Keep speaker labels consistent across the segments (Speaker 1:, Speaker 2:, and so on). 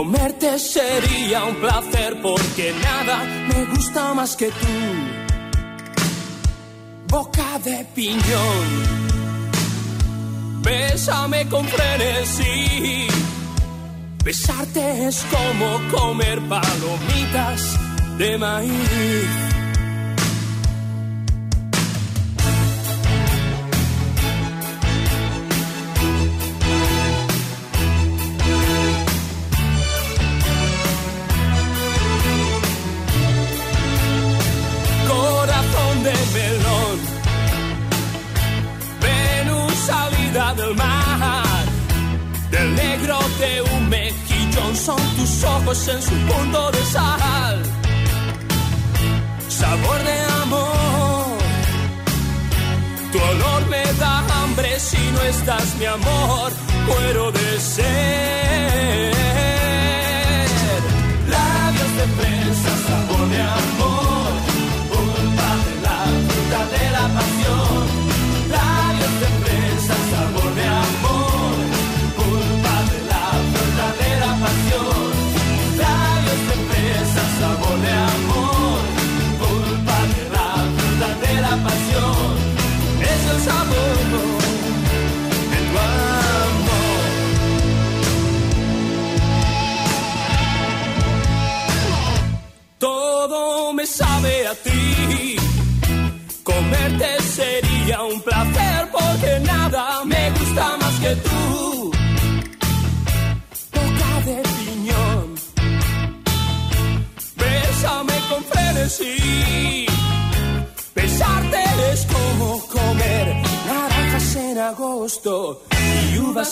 Speaker 1: Comerte sería un placer porque nada me gusta más que tú. Boca de piñón, bésame con frenesí. Besarte es como comer palomitas de maíz. en su punto de sal. Sabor de amor, tu olor me da hambre si no estás mi amor, muero de sed.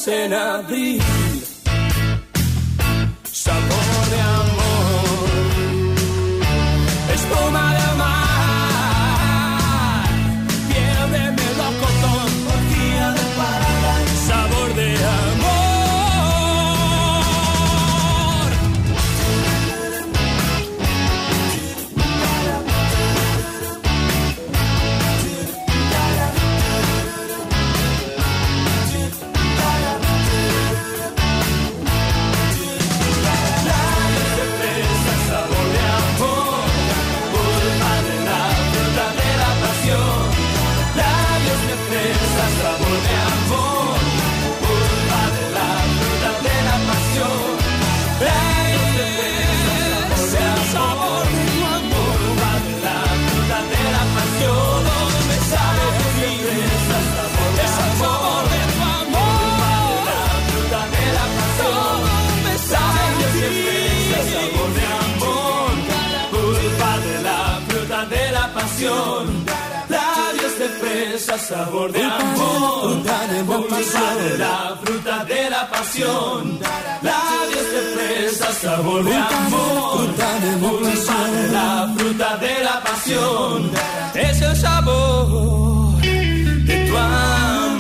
Speaker 1: en abril. pasión, labios de fresa, sabor de amor, la fruta de la pasión, es el sabor de tu amor.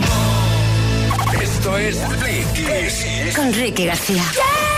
Speaker 2: Esto es Ricky
Speaker 3: con Ricky García.
Speaker 4: Yeah.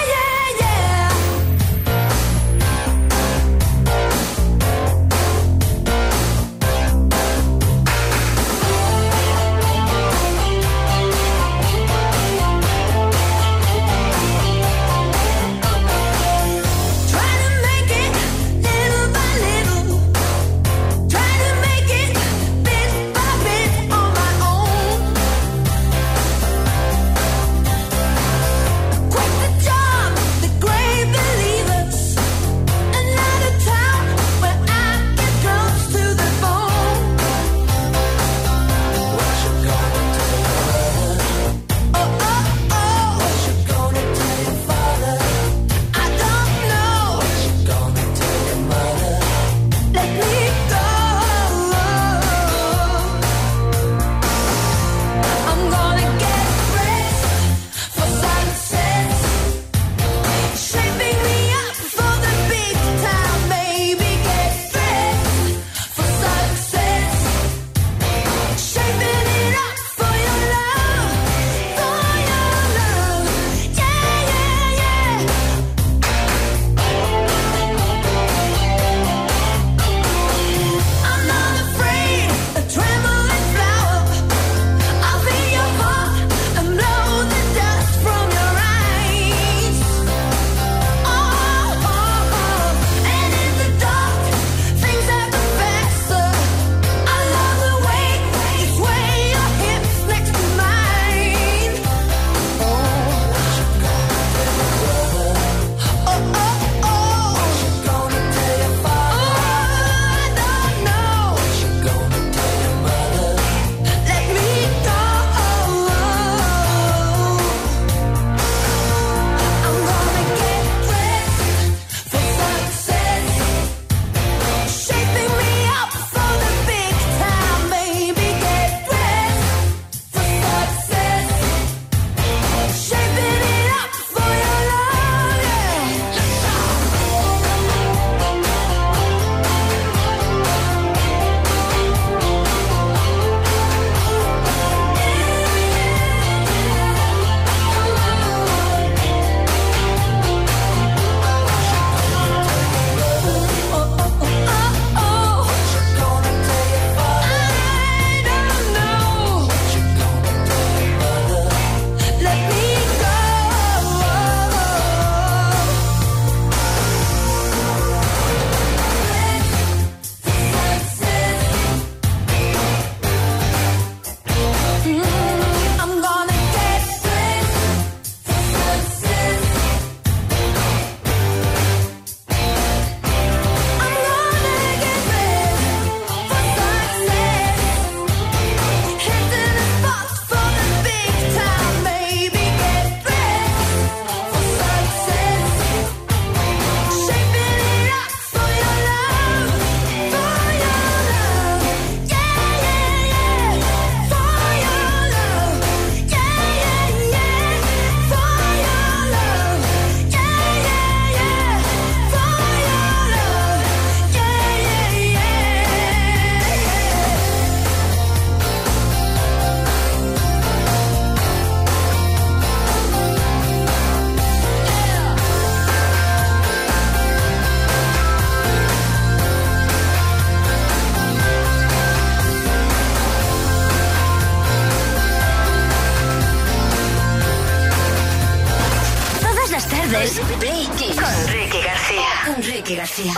Speaker 4: Enrique García.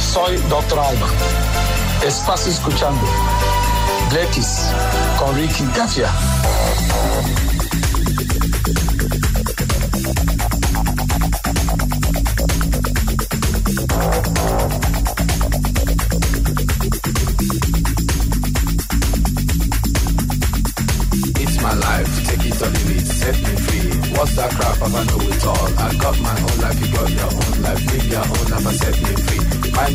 Speaker 3: Soy Doctor Alba. Estás escuchando Bletis con Ricky García.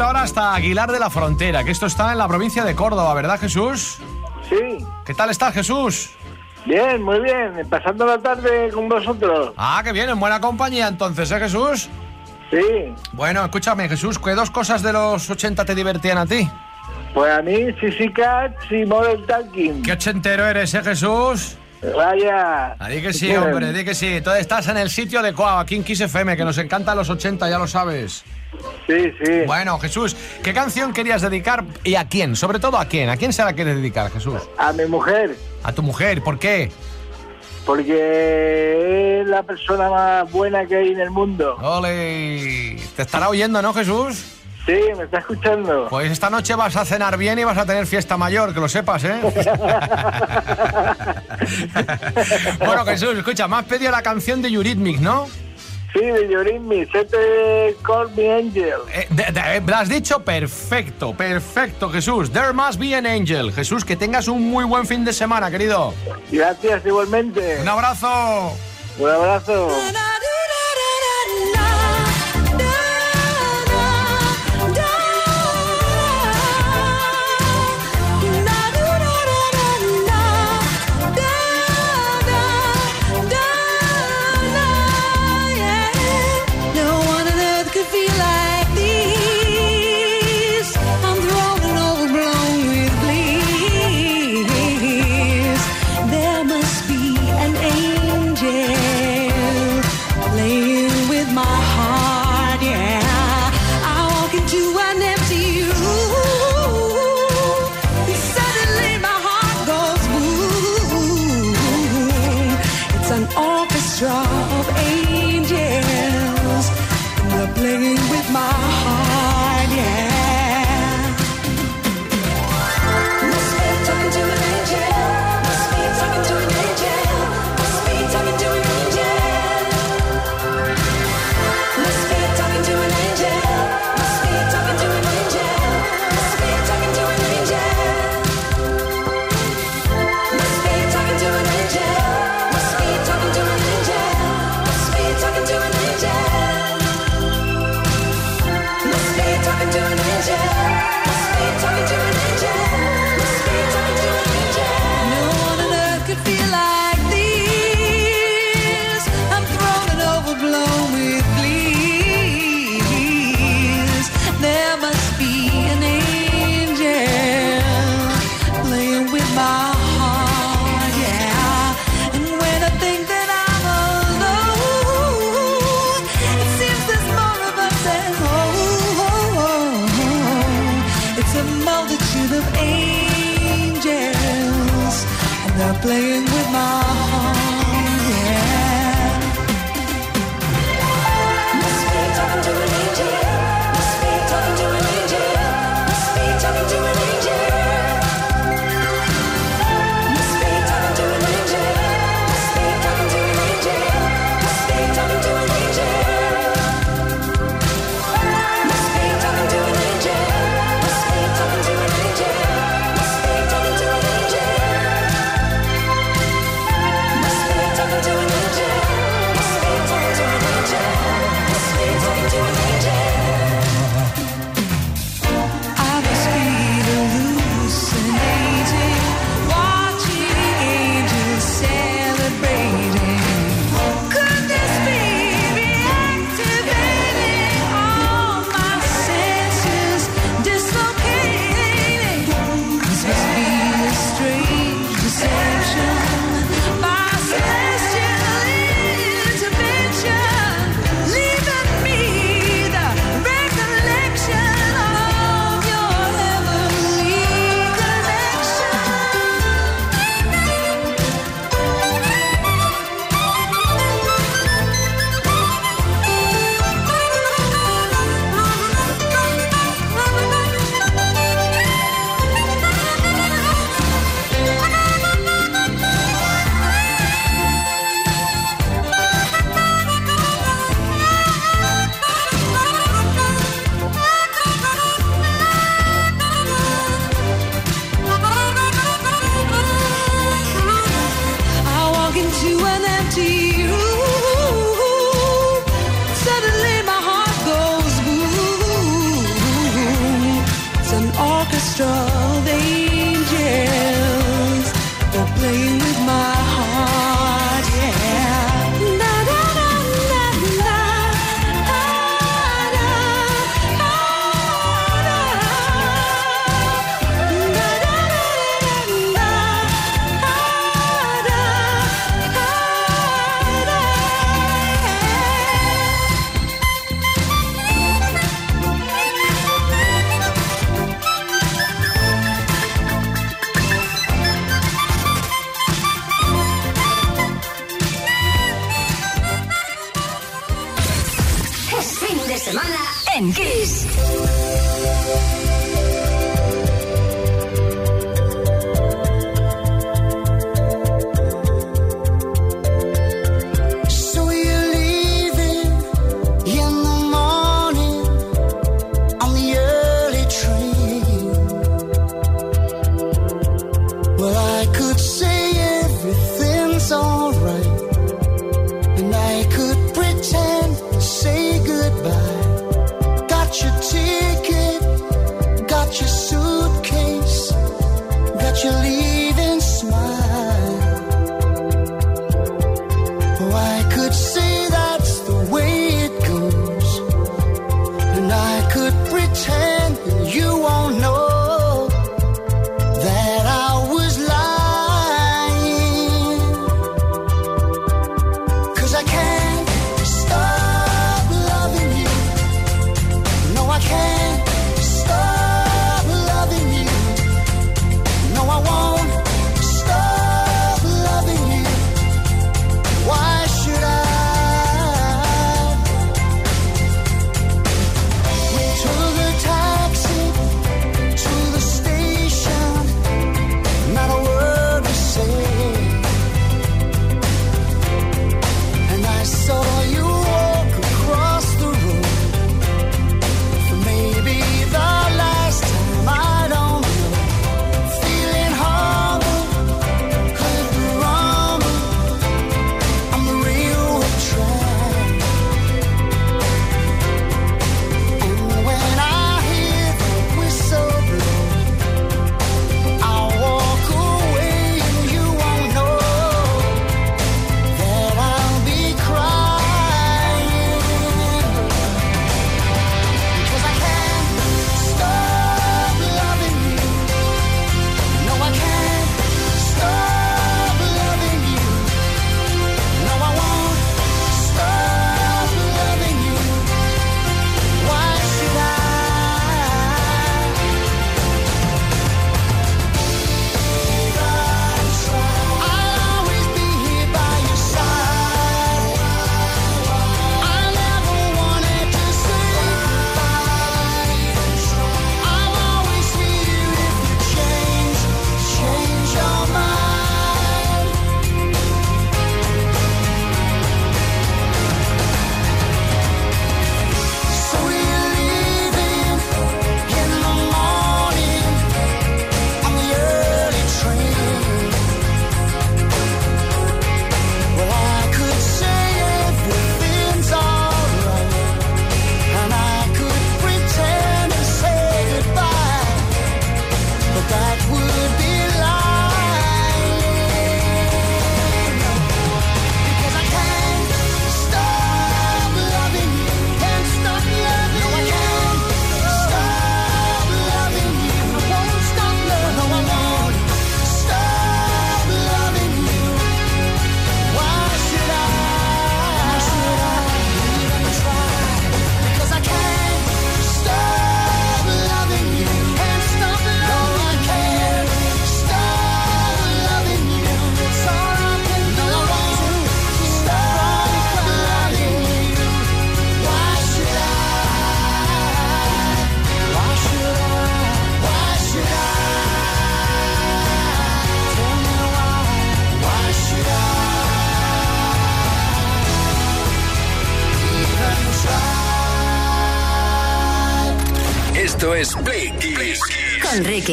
Speaker 5: Ahora hasta Aguilar de la Frontera, que esto está en la provincia de Córdoba, ¿verdad, Jesús?
Speaker 6: Sí,
Speaker 5: ¿Qué tal estás, Jesús?
Speaker 6: bien, muy bien. Pasando la tarde con vosotros.
Speaker 5: Ah, qué bien, en buena compañía entonces, ¿eh, Jesús?
Speaker 6: Sí,
Speaker 5: Bueno, escúchame, Jesús, ¿qué dos cosas de los 80 te divertían a ti?
Speaker 6: pues a mí, Sissy Cats y Model Talking.
Speaker 5: ¿Qué ochentero eres, eh, Jesús?
Speaker 6: Vaya.
Speaker 5: Ah, di que sí, hombre, di que sí. Tú estás en el sitio adecuado, aquí en Kiss FM, que nos encantan los 80, ya lo sabes.
Speaker 6: Sí, sí.
Speaker 5: Bueno, Jesús, ¿qué canción querías dedicar y a quién? Sobre todo a quién. ¿A quién se la quieres dedicar, Jesús?
Speaker 6: A mi mujer,
Speaker 5: A tu mujer, ¿por qué?
Speaker 6: porque es la persona más buena que hay en el mundo.
Speaker 5: Ole, te estará oyendo, ¿no, Jesús?
Speaker 6: Sí, me está escuchando.
Speaker 5: Pues esta noche vas a cenar bien y vas a tener fiesta mayor, que lo sepas, ¿eh? bueno, Jesús, escucha, me has pedido la canción de Eurythmics, ¿no?
Speaker 6: Sí, de Yorismi, Sete Call Me Angel.
Speaker 5: Eh, de- de- me lo has dicho perfecto, perfecto, Jesús. There must be an angel. Jesús, que tengas un muy buen fin de semana, querido.
Speaker 6: Gracias igualmente.
Speaker 5: Un abrazo.
Speaker 6: Un abrazo.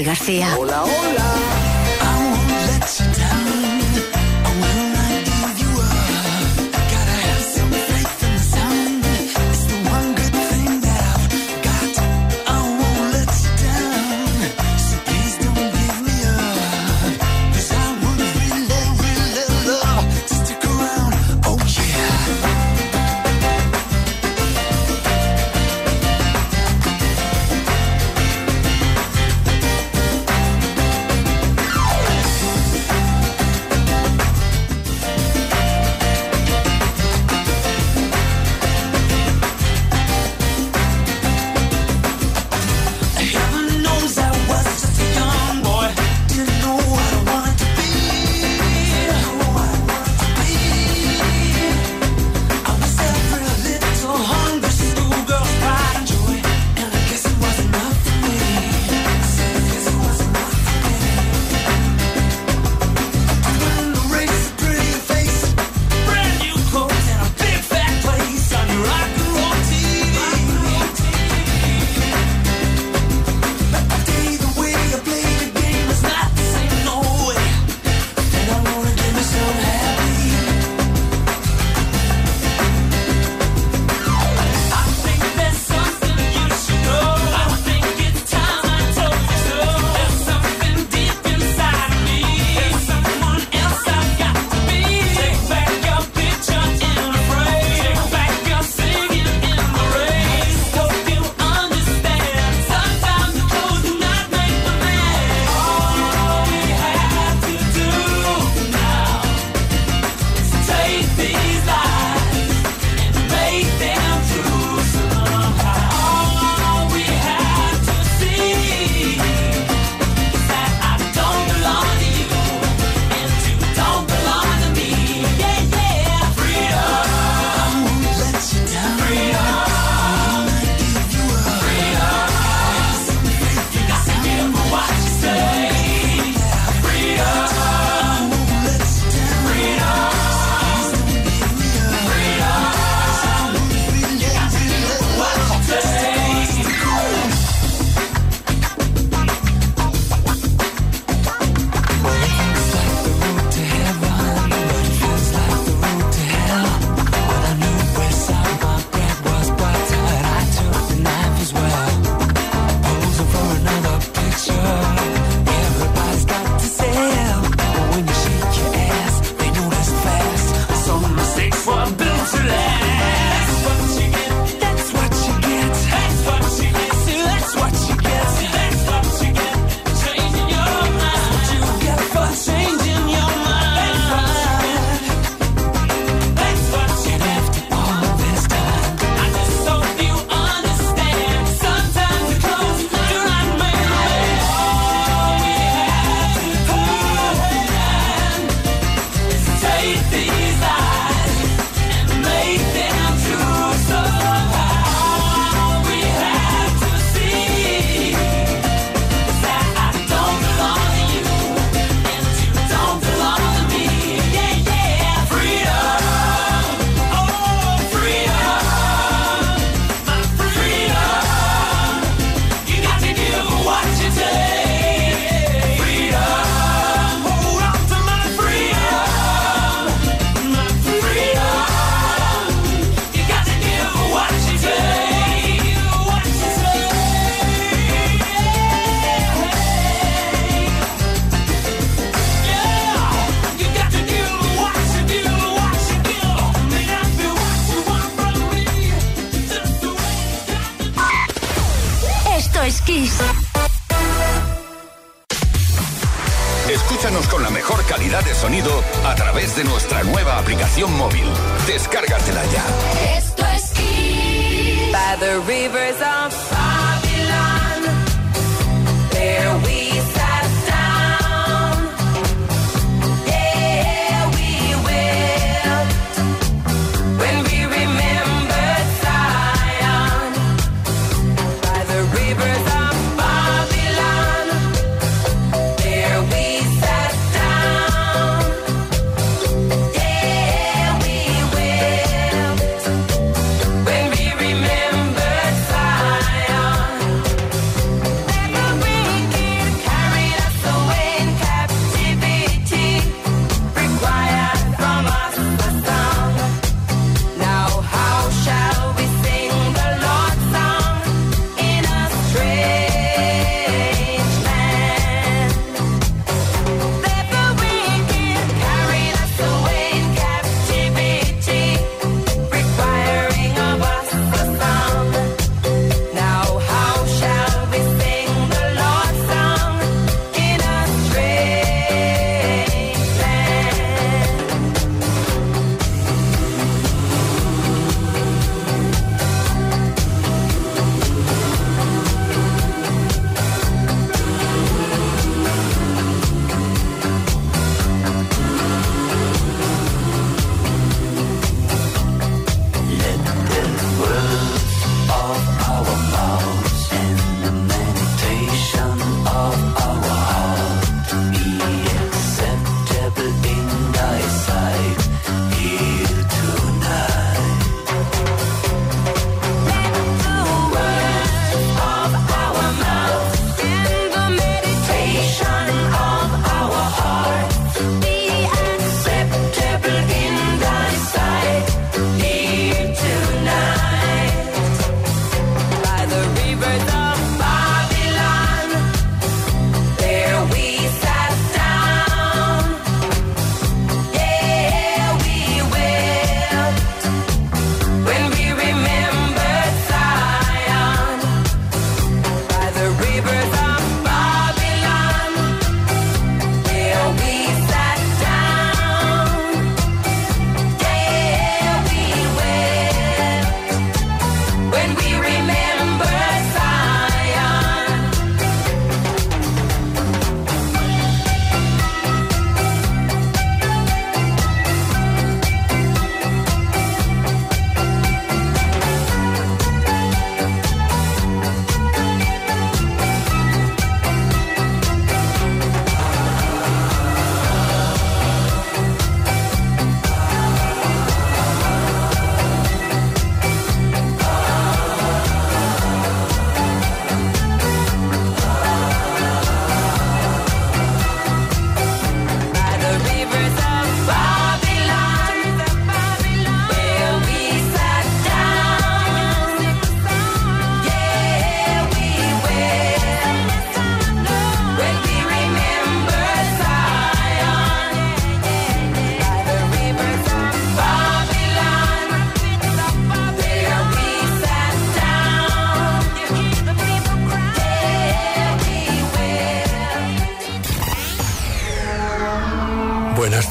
Speaker 7: García.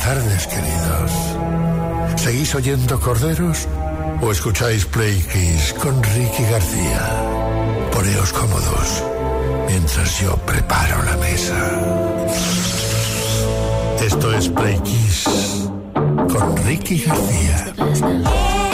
Speaker 8: tardes, queridos.
Speaker 9: ¿Seguís oyendo corderos o escucháis Play Kiss con Ricky García? Poneos cómodos mientras yo preparo la mesa. Esto es Play Kiss con Ricky García.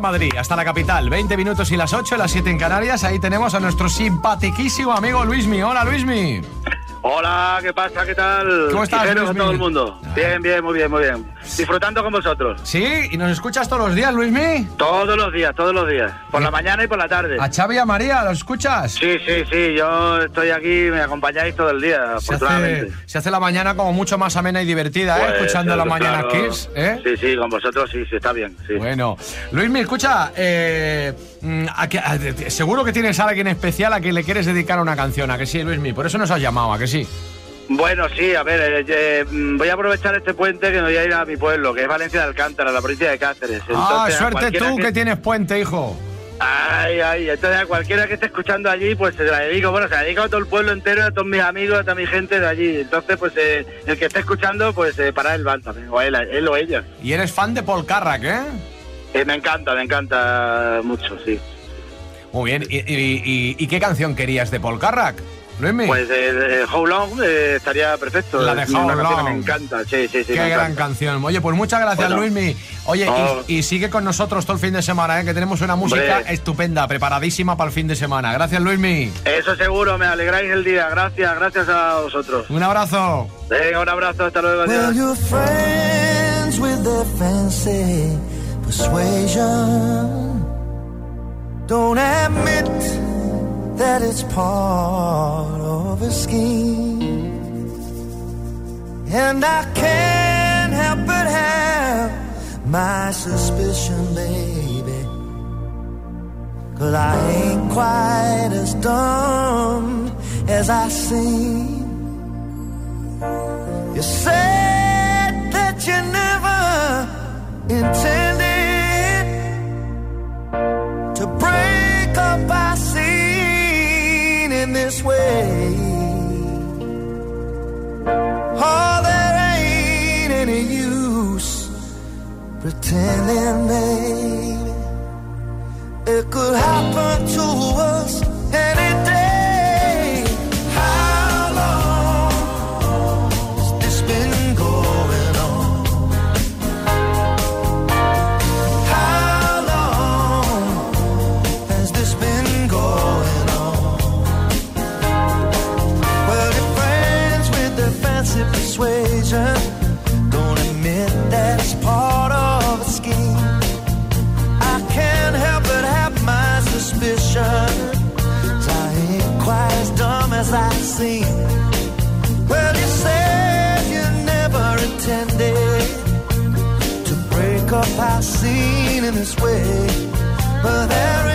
Speaker 5: Madrid, hasta la capital. 20 minutos y las 8, las 7 en Canarias. Ahí tenemos a nuestro simpatiquísimo amigo Luismi. Hola, Luismi.
Speaker 6: Hola, ¿qué pasa? ¿Qué tal?
Speaker 5: ¿Cómo estás, Luismi?
Speaker 6: todo el mundo. Bien, bien, muy bien, muy bien. Disfrutando con vosotros.
Speaker 5: ¿Sí? ¿Y nos escuchas todos los días, Luismi?
Speaker 6: Todos los días, todos los días. Por la mañana y por la tarde.
Speaker 5: ¿A Xavi y a María los escuchas?
Speaker 6: Sí, sí, sí. Yo estoy aquí, me acompañáis todo el día,
Speaker 5: Se
Speaker 6: afortunadamente.
Speaker 5: hace, se hace la mañana como mucho más amena y divertida, ¿eh?
Speaker 6: Pues,
Speaker 5: Escuchando la
Speaker 6: claro.
Speaker 5: mañana Kiss, ¿eh?
Speaker 6: Sí, sí, con vosotros sí, sí, está bien. Sí.
Speaker 5: Bueno, Luismi, escucha, eh, mm, a que- a- seguro que tienes a alguien especial a quien le quieres dedicar una canción, ¿a que sí, Luismi? Por eso nos has llamado, ¿a que sí?
Speaker 6: Bueno, sí, a ver, eh, eh, mm, voy a aprovechar este puente que me voy a ir a mi pueblo, que es Valencia de Alcántara, la provincia de Cáceres.
Speaker 5: ah,
Speaker 6: Entonces,
Speaker 5: suerte tú que... tienes puente, hijo.
Speaker 6: Ay, ay, entonces a cualquiera que esté escuchando allí, pues se la dedico, bueno, se la dedico a todo el pueblo entero, a todos mis amigos, a toda mi gente de allí. Entonces, pues eh, el que esté escuchando, pues eh, para él van también, o él, él o ella.
Speaker 5: Y eres fan de Paul Carrack, ¿eh?
Speaker 6: Eh, me encanta, me encanta mucho, sí.
Speaker 5: Muy bien, ¿Y, y- y- y qué canción querías de Paul Carrack? Luismi.
Speaker 6: Pues eh, de How Long eh, estaría perfecto.
Speaker 5: La de
Speaker 6: una
Speaker 5: How Long.
Speaker 6: Me encanta, sí, sí, sí.
Speaker 5: Qué gran
Speaker 6: encanta.
Speaker 5: canción. Oye, pues muchas gracias,
Speaker 6: Bueno.
Speaker 5: Luismi. Oye,
Speaker 6: Oh.
Speaker 5: y, y sigue con nosotros todo el fin de semana, ¿eh? que tenemos una música
Speaker 6: Hombre.
Speaker 5: estupenda, preparadísima para el fin de semana. Gracias, Luismi.
Speaker 6: Eso seguro, me alegráis el día. Gracias, gracias a vosotros.
Speaker 5: Un abrazo.
Speaker 6: Venga, un abrazo, hasta luego.
Speaker 10: Well,
Speaker 6: adiós.
Speaker 10: That it's part of a scheme. And I can't help but have my suspicion, baby. Cause I ain't quite as dumb as I seem. You said that you never intended to break up our this way. Oh, there ain't any use pretending, baby. It could happen to us this way. But there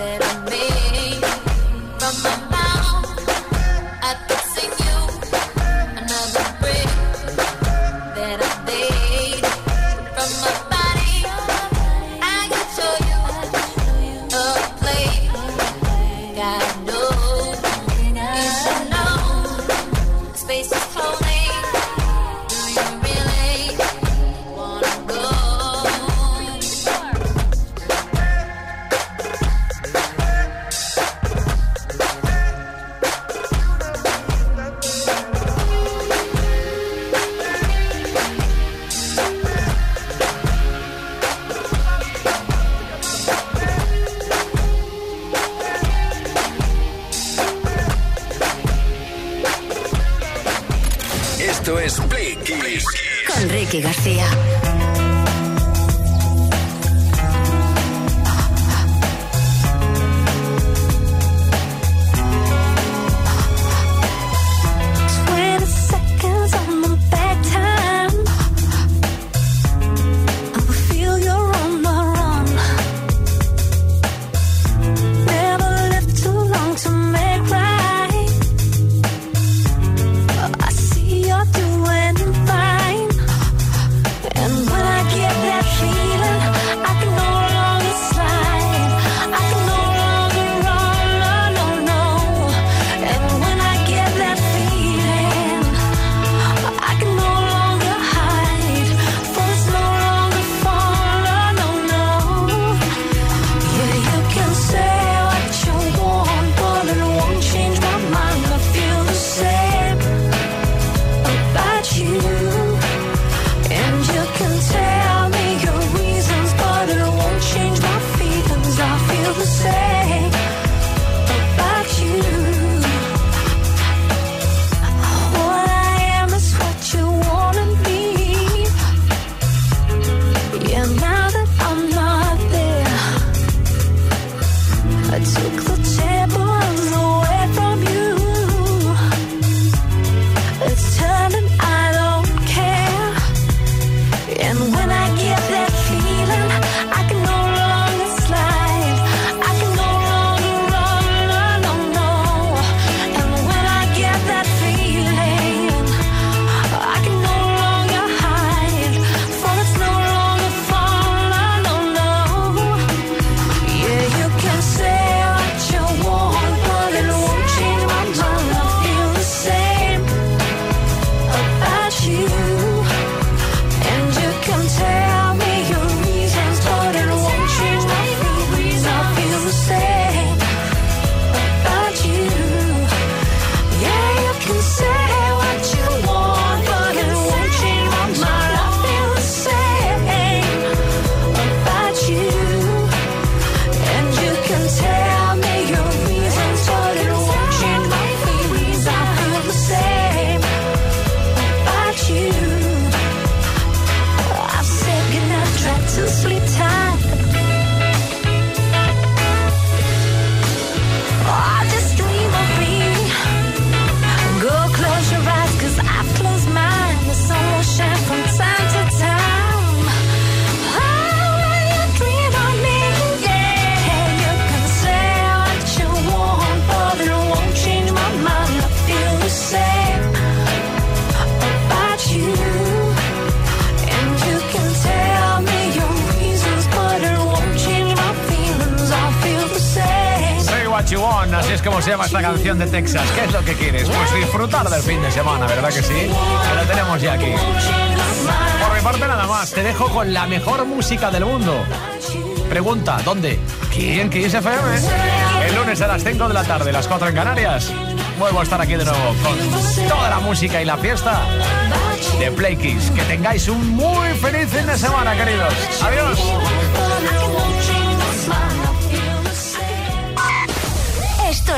Speaker 10: that
Speaker 4: I'm
Speaker 5: canción de Texas. ¿Qué es lo que quieres? Pues disfrutar del fin de semana, ¿verdad que sí? Que lo tenemos ya aquí. Por mi parte nada más, te dejo con la mejor música del mundo. Pregunta, ¿dónde? ¿Quién? ¿Quién es FM? El lunes a las 5 de la tarde, las 4 en Canarias. Vuelvo a estar aquí de nuevo con toda la música y la fiesta de Play Kiss. Que tengáis un muy feliz fin de semana, queridos. Adiós.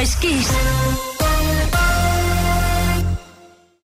Speaker 7: es Kiss.